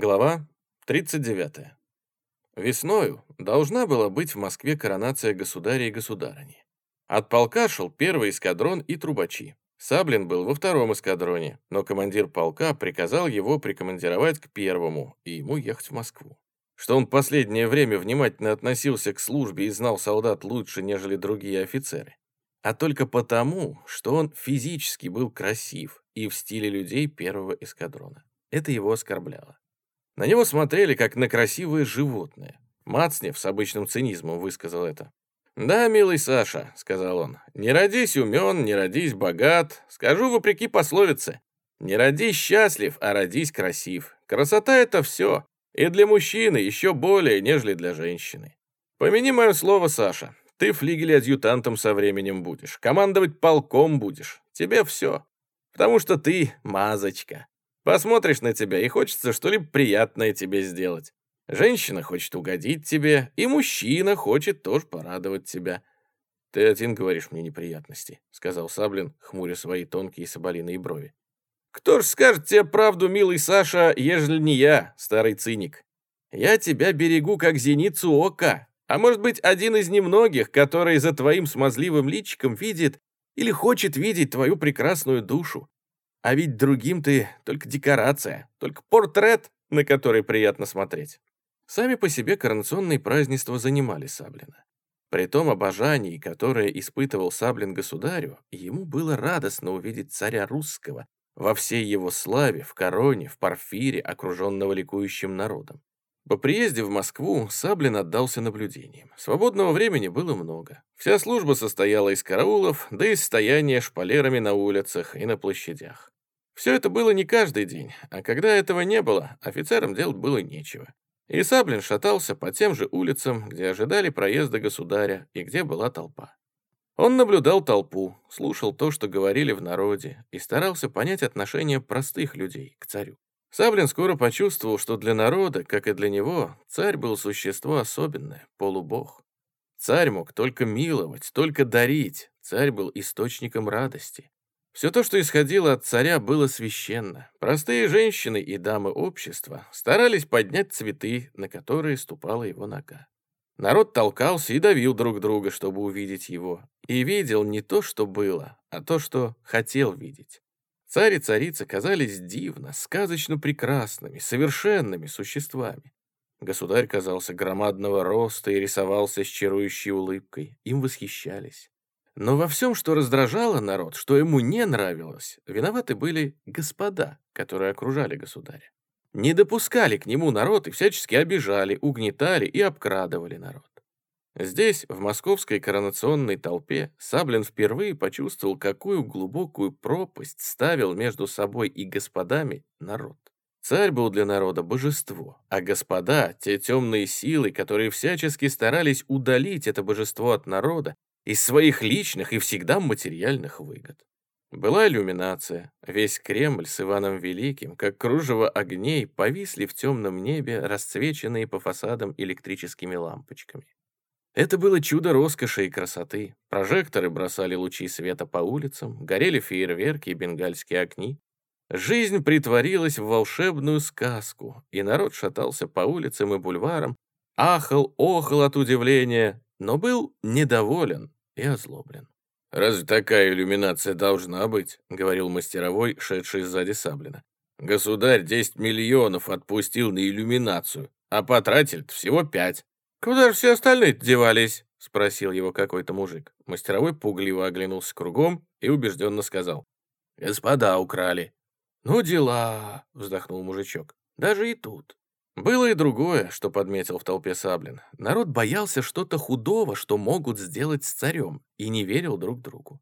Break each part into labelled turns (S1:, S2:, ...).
S1: Глава 39. Весною должна была быть в Москве коронация государя и государыни. От полка шел первый эскадрон и трубачи. Саблин был во втором эскадроне, но командир полка приказал его прикомандировать к первому и ему ехать в Москву. Что он последнее время внимательно относился к службе и знал солдат лучше, нежели другие офицеры. А только потому, что он физически был красив и в стиле людей первого эскадрона. Это его оскорбляло. На него смотрели, как на красивое животное. Мацнев с обычным цинизмом высказал это. «Да, милый Саша», — сказал он, — «не родись умен, не родись богат. Скажу вопреки пословице. Не родись счастлив, а родись красив. Красота — это все. И для мужчины еще более, нежели для женщины. Помяни мое слово, Саша. Ты флигель-адъютантом со временем будешь. Командовать полком будешь. Тебе все. Потому что ты мазочка. Посмотришь на тебя, и хочется что-либо приятное тебе сделать. Женщина хочет угодить тебе, и мужчина хочет тоже порадовать тебя. «Ты один говоришь мне неприятности», — сказал Саблин, хмуря свои тонкие соболиные брови. «Кто ж скажет тебе правду, милый Саша, ежели не я, старый циник? Я тебя берегу, как зеницу ока, а может быть, один из немногих, который за твоим смазливым личиком видит или хочет видеть твою прекрасную душу. А ведь другим ты только декорация, только портрет, на который приятно смотреть. Сами по себе коронационные празднества занимали Саблина. При том обожании, которое испытывал Саблин государю, ему было радостно увидеть царя русского во всей его славе, в короне, в парфире, окруженного ликующим народом. По приезде в Москву Саблин отдался наблюдениям. Свободного времени было много. Вся служба состояла из караулов, да и стояния шпалерами на улицах и на площадях. Все это было не каждый день, а когда этого не было, офицерам делать было нечего. И Саблин шатался по тем же улицам, где ожидали проезда государя и где была толпа. Он наблюдал толпу, слушал то, что говорили в народе, и старался понять отношение простых людей к царю. Саблин скоро почувствовал, что для народа, как и для него, царь был существо особенное, полубог. Царь мог только миловать, только дарить, царь был источником радости. Все то, что исходило от царя, было священно. Простые женщины и дамы общества старались поднять цветы, на которые ступала его нога. Народ толкался и давил друг друга, чтобы увидеть его. И видел не то, что было, а то, что хотел видеть. Царь и царица казались дивно, сказочно прекрасными, совершенными существами. Государь казался громадного роста и рисовался с чарующей улыбкой. Им восхищались. Но во всем, что раздражало народ, что ему не нравилось, виноваты были господа, которые окружали государя. Не допускали к нему народ и всячески обижали, угнетали и обкрадывали народ. Здесь, в московской коронационной толпе, Саблин впервые почувствовал, какую глубокую пропасть ставил между собой и господами народ. Царь был для народа божество, а господа — те темные силы, которые всячески старались удалить это божество от народа из своих личных и всегда материальных выгод. Была иллюминация. Весь Кремль с Иваном Великим, как кружево огней, повисли в темном небе, расцвеченные по фасадам электрическими лампочками. Это было чудо роскоши и красоты. Прожекторы бросали лучи света по улицам, горели фейерверки и бенгальские огни. Жизнь притворилась в волшебную сказку, и народ шатался по улицам и бульварам, ахал, охал от удивления, но был недоволен и озлоблен. «Разве такая иллюминация должна быть?» — говорил мастеровой, шедший сзади Саблина. «Государь 10 миллионов отпустил на иллюминацию, а потратил всего пять. «Куда же все остальные девались?» — спросил его какой-то мужик. Мастеровой пугливо оглянулся кругом и убежденно сказал. «Господа украли». «Ну дела», — вздохнул мужичок. «Даже и тут». Было и другое, что подметил в толпе Саблин. Народ боялся что-то худого, что могут сделать с царем, и не верил друг другу.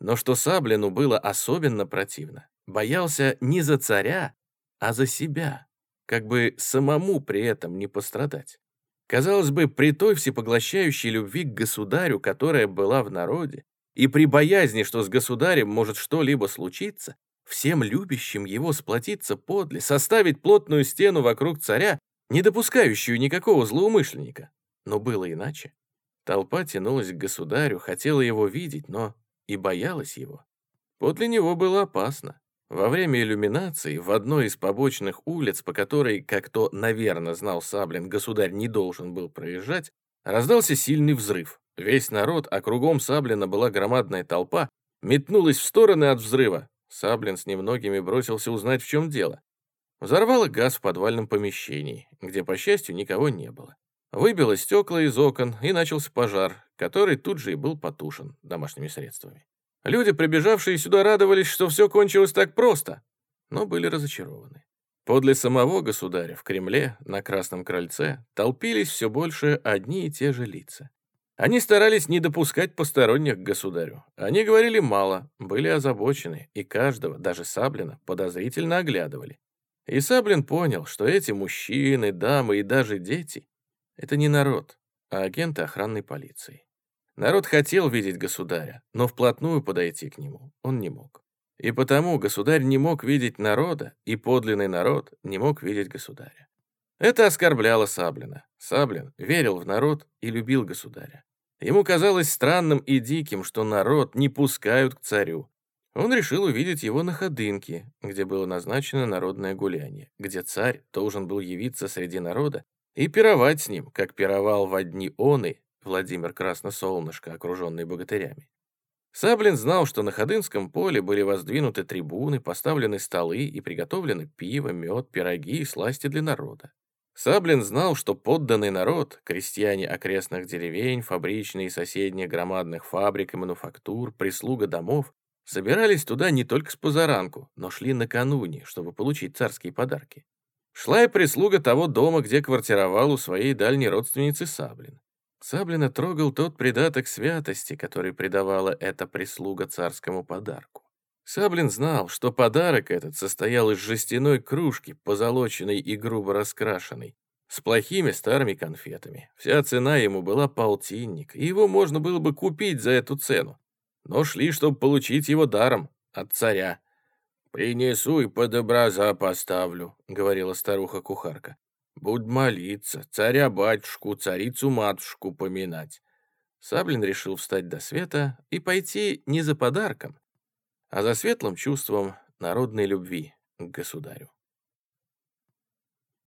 S1: Но что Саблину было особенно противно, боялся не за царя, а за себя, как бы самому при этом не пострадать. Казалось бы, при той всепоглощающей любви к государю, которая была в народе, и при боязни, что с государем может что-либо случиться, всем любящим его сплотиться подле, составить плотную стену вокруг царя, не допускающую никакого злоумышленника. Но было иначе. Толпа тянулась к государю, хотела его видеть, но и боялась его. Подле него было опасно. Во время иллюминации в одной из побочных улиц, по которой, как то, наверное, знал Саблин, государь не должен был проезжать, раздался сильный взрыв. Весь народ, а кругом Саблина была громадная толпа, метнулась в стороны от взрыва. Саблин с немногими бросился узнать, в чем дело. Взорвало газ в подвальном помещении, где, по счастью, никого не было. Выбило стекла из окон, и начался пожар, который тут же и был потушен домашними средствами. Люди, прибежавшие сюда, радовались, что все кончилось так просто, но были разочарованы. Подле самого государя в Кремле, на Красном крыльце, толпились все больше одни и те же лица. Они старались не допускать посторонних к государю. Они говорили мало, были озабочены, и каждого, даже Саблина, подозрительно оглядывали. И Саблин понял, что эти мужчины, дамы и даже дети — это не народ, а агенты охранной полиции. Народ хотел видеть государя, но вплотную подойти к нему он не мог. И потому государь не мог видеть народа, и подлинный народ не мог видеть государя. Это оскорбляло Саблина. Саблин верил в народ и любил государя. Ему казалось странным и диким, что народ не пускают к царю. Он решил увидеть его на Ходынке, где было назначено народное гуляние, где царь должен был явиться среди народа и пировать с ним, как пировал в одни оны Владимир Красносолнышко, окруженный богатырями. Саблин знал, что на Ходынском поле были воздвинуты трибуны, поставлены столы и приготовлены пиво, мед, пироги и сласти для народа. Саблин знал, что подданный народ, крестьяне окрестных деревень, фабричные и соседних громадных фабрик и мануфактур, прислуга домов, собирались туда не только с позаранку, но шли накануне, чтобы получить царские подарки. Шла и прислуга того дома, где квартировал у своей дальней родственницы Саблин. Саблина трогал тот придаток святости, который придавала эта прислуга царскому подарку. Саблин знал, что подарок этот состоял из жестяной кружки, позолоченной и грубо раскрашенной, с плохими старыми конфетами. Вся цена ему была полтинник, и его можно было бы купить за эту цену. Но шли, чтобы получить его даром, от царя. «Принесу и под образа поставлю», — говорила старуха-кухарка. Будь молиться, царя-батюшку, царицу-матушку поминать. Саблин решил встать до света и пойти не за подарком, а за светлым чувством народной любви к государю.